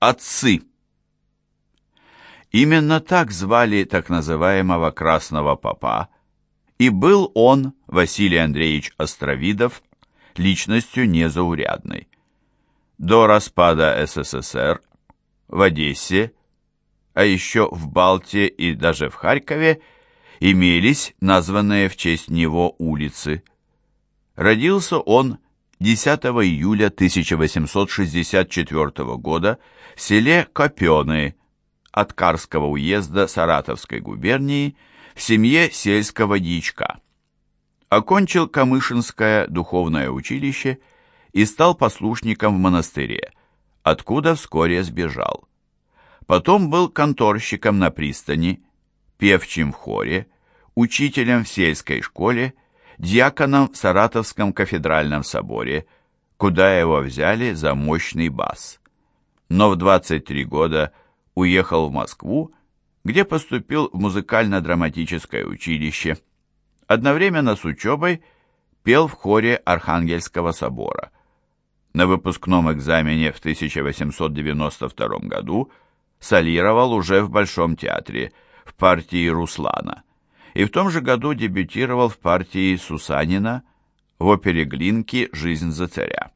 Отцы. Именно так звали так называемого Красного Попа, и был он, Василий Андреевич Островидов, личностью незаурядной. До распада СССР в Одессе, а еще в Балте и даже в Харькове имелись названные в честь него улицы. Родился он 10 июля 1864 года в селе Копены Откарского уезда Саратовской губернии в семье сельского дичка. Окончил Камышинское духовное училище и стал послушником в монастыре, откуда вскоре сбежал. Потом был конторщиком на пристани, певчим в хоре, учителем в сельской школе, диаконом в Саратовском кафедральном соборе, куда его взяли за мощный бас. Но в 23 года уехал в Москву, где поступил в музыкально-драматическое училище. Одновременно с учебой пел в хоре Архангельского собора. На выпускном экзамене в 1892 году солировал уже в Большом театре в партии Руслана и в том же году дебютировал в партии Сусанина в опере Глинки «Жизнь за царя».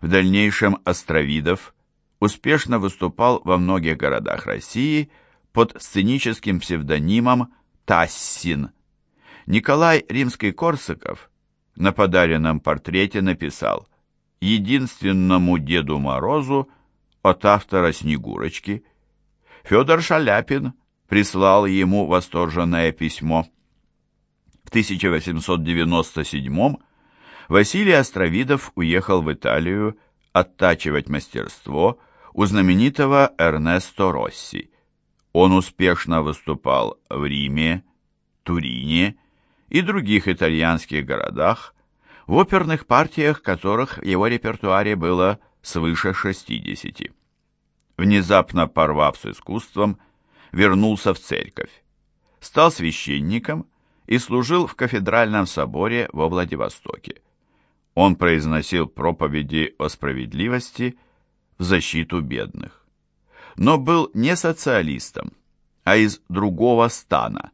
В дальнейшем Островидов успешно выступал во многих городах России под сценическим псевдонимом Тассин. Николай Римский-Корсаков на подаренном портрете написал «Единственному Деду Морозу от автора «Снегурочки». Федор Шаляпин прислал ему восторженное письмо. В 1897 Василий Островидов уехал в Италию оттачивать мастерство – у знаменитого Эрнесто Росси. Он успешно выступал в Риме, Турине и других итальянских городах, в оперных партиях которых в его репертуаре было свыше 60. Внезапно порвав с искусством, вернулся в церковь, стал священником и служил в кафедральном соборе во Владивостоке. Он произносил проповеди о справедливости в защиту бедных. Но был не социалистом, а из другого стана.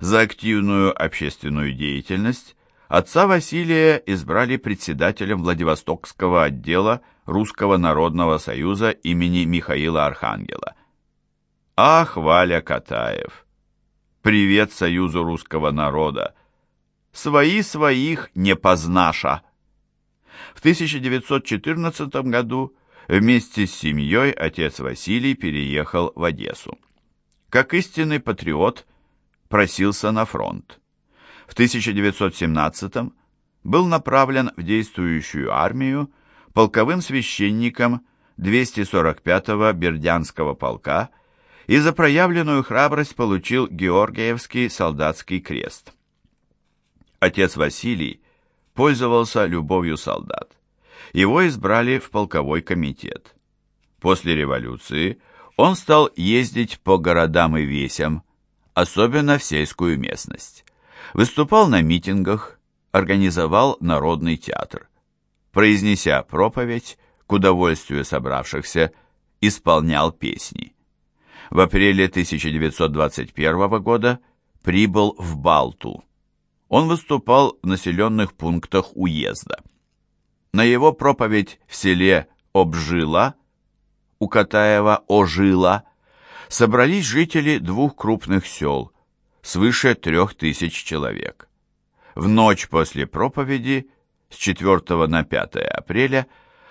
За активную общественную деятельность отца Василия избрали председателем Владивостокского отдела Русского народного союза имени Михаила Архангела. Ах, Валя Катаев! Привет Союзу русского народа! Свои своих не познаша! В 1914 году Вместе с семьей отец Василий переехал в Одессу. Как истинный патриот, просился на фронт. В 1917 был направлен в действующую армию полковым священником 245-го Бердянского полка и за проявленную храбрость получил Георгиевский солдатский крест. Отец Василий пользовался любовью солдат его избрали в полковой комитет. После революции он стал ездить по городам и весям, особенно в сельскую местность. Выступал на митингах, организовал народный театр. Произнеся проповедь, к удовольствию собравшихся, исполнял песни. В апреле 1921 года прибыл в Балту. Он выступал в населенных пунктах уезда. На его проповедь в селе Обжила, у Катаева Ожила, собрались жители двух крупных сел, свыше трех тысяч человек. В ночь после проповеди, с 4 на 5 апреля,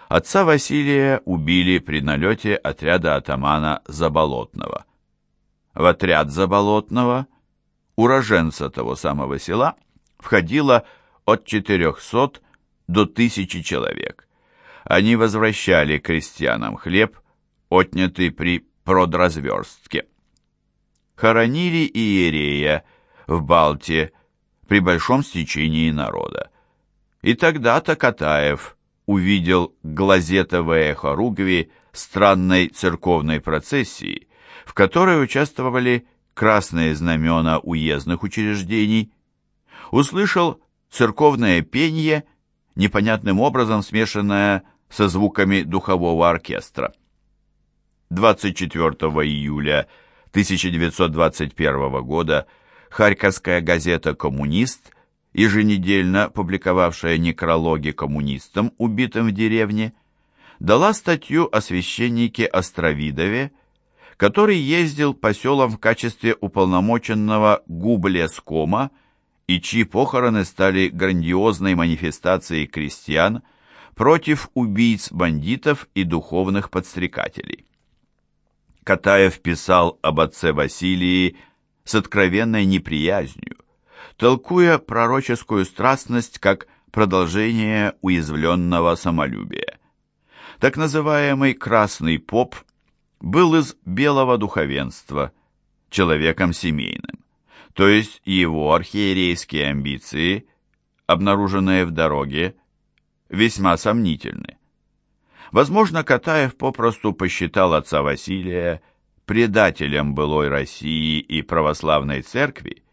отца Василия убили при налете отряда атамана Заболотного. В отряд Заболотного, уроженца того самого села, входило от 400 до тысячи человек. Они возвращали крестьянам хлеб, отнятый при продразверстке. Хоронили Иерея в Балте при большом стечении народа. И тогда-то Катаев увидел глазетовое хоругви странной церковной процессии, в которой участвовали красные знамена уездных учреждений, услышал церковное пение непонятным образом смешанная со звуками духового оркестра. 24 июля 1921 года Харьковская газета «Коммунист», еженедельно публиковавшая некрологи коммунистам, убитым в деревне, дала статью о священнике Островидове, который ездил по селам в качестве уполномоченного гублескома и чьи похороны стали грандиозной манифестацией крестьян против убийц бандитов и духовных подстрекателей. Катаев писал об отце Василии с откровенной неприязнью, толкуя пророческую страстность как продолжение уязвленного самолюбия. Так называемый «красный поп» был из белого духовенства, человеком семейным, то есть его архиерейские амбиции, обнаруженные в дороге, весьма сомнительны. Возможно, Катаев попросту посчитал отца Василия предателем былой России и православной церкви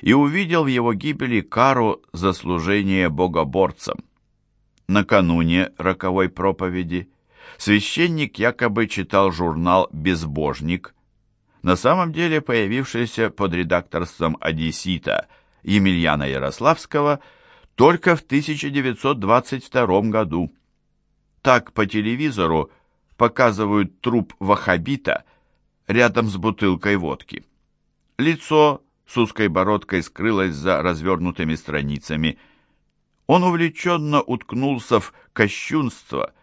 и увидел в его гибели кару за служение богоборцам. Накануне роковой проповеди священник якобы читал журнал «Безбожник», на самом деле появившийся под редакторством одессита Емельяна Ярославского только в 1922 году. Так по телевизору показывают труп вахабита рядом с бутылкой водки. Лицо с узкой бородкой скрылось за развернутыми страницами. Он увлеченно уткнулся в кощунство –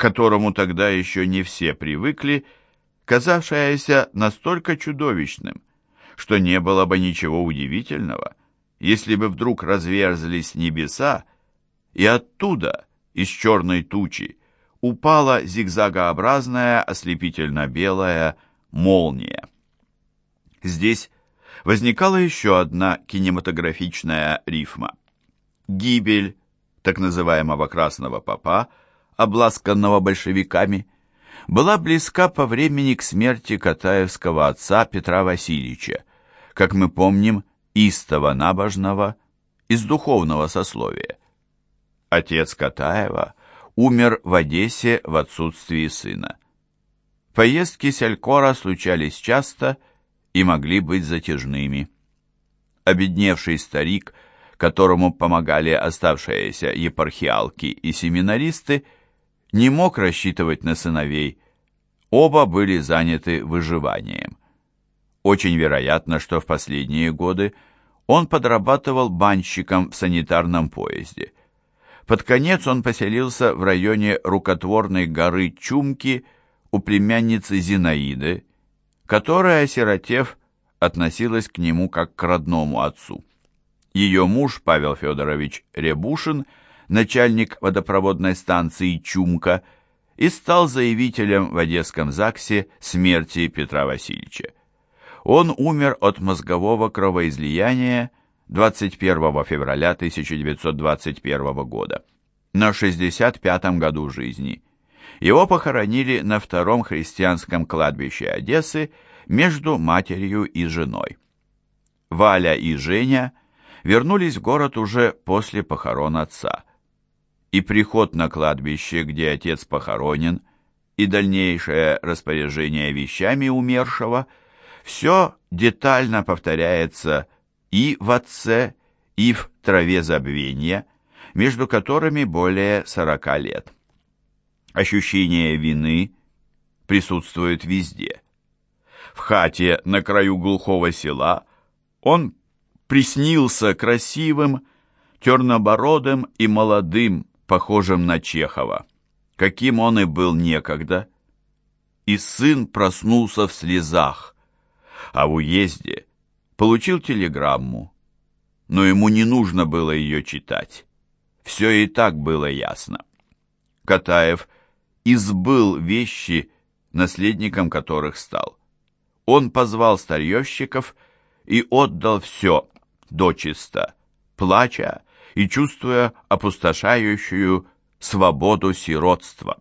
которому тогда еще не все привыкли, казавшееся настолько чудовищным, что не было бы ничего удивительного, если бы вдруг разверзлись небеса, и оттуда, из черной тучи, упала зигзагообразная ослепительно-белая молния. Здесь возникала еще одна кинематографичная рифма. Гибель так называемого красного попа обласканного большевиками, была близка по времени к смерти Катаевского отца Петра Васильевича, как мы помним, истого набожного, из духовного сословия. Отец Катаева умер в Одессе в отсутствии сына. Поездки Селькора случались часто и могли быть затяжными. Обедневший старик, которому помогали оставшиеся епархиалки и семинаристы, не мог рассчитывать на сыновей. Оба были заняты выживанием. Очень вероятно, что в последние годы он подрабатывал банщиком в санитарном поезде. Под конец он поселился в районе рукотворной горы Чумки у племянницы Зинаиды, которая, осиротев, относилась к нему как к родному отцу. Ее муж, Павел Федорович Рябушин, начальник водопроводной станции Чумка, и стал заявителем в Одесском ЗАГСе смерти Петра Васильевича. Он умер от мозгового кровоизлияния 21 февраля 1921 года, на 65-м году жизни. Его похоронили на втором христианском кладбище Одессы между матерью и женой. Валя и Женя вернулись в город уже после похорон отца и приход на кладбище, где отец похоронен, и дальнейшее распоряжение вещами умершего, все детально повторяется и в отце, и в траве забвения, между которыми более сорока лет. Ощущение вины присутствует везде. В хате на краю глухого села он приснился красивым, чернобородым и молодым, похожим на Чехова, каким он и был некогда. И сын проснулся в слезах, а в уезде получил телеграмму, но ему не нужно было ее читать. Все и так было ясно. Катаев избыл вещи, наследником которых стал. Он позвал старьевщиков и отдал все дочисто, плача и чувствуя опустошающую свободу сиротства.